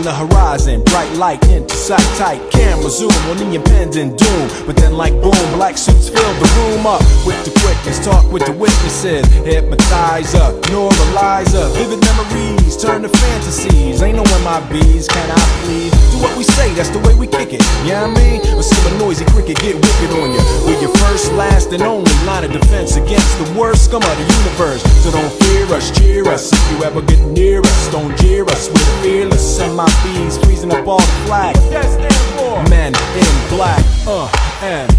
On the horizon, bright light into sight tight Camera zoom on the impending doom. But then like boom, black suits fill the room up With the quickness, talk with the witnesses hypnotize up, Hypnotizer, neuralizer Vivid memories turn to fantasies. Ain't no MIBs, can I please? Do what we say, that's the way we kick it. Yeah, I mean, or see a noisy cricket get wicked on you We're your first, last, and only line of defense Against the worst scum of the universe. So don't fear us, cheer us. If you ever get near us, don't jeer us. We're fearless, MIBs freezing up all the flag What that? Men in black, uh, and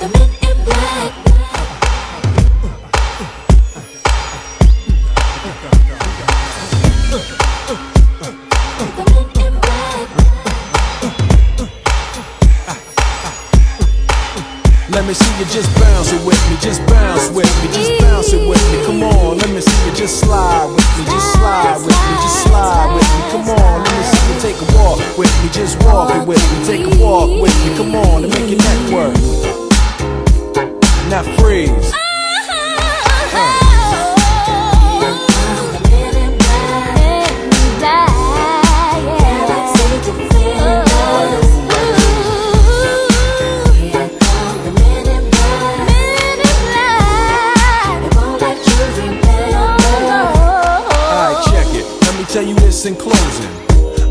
The men in black. The men in black. Let me see you just bounce it with me, just bounce with me, just bounce it with me. Come on, let me see you just slide with me, just slide with me, just slide with me. Come on, take a walk with me, just walk it with me, take a walk with me. Come on, and make your neck work. Now freeze. Tell you this in closing.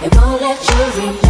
They won't let you.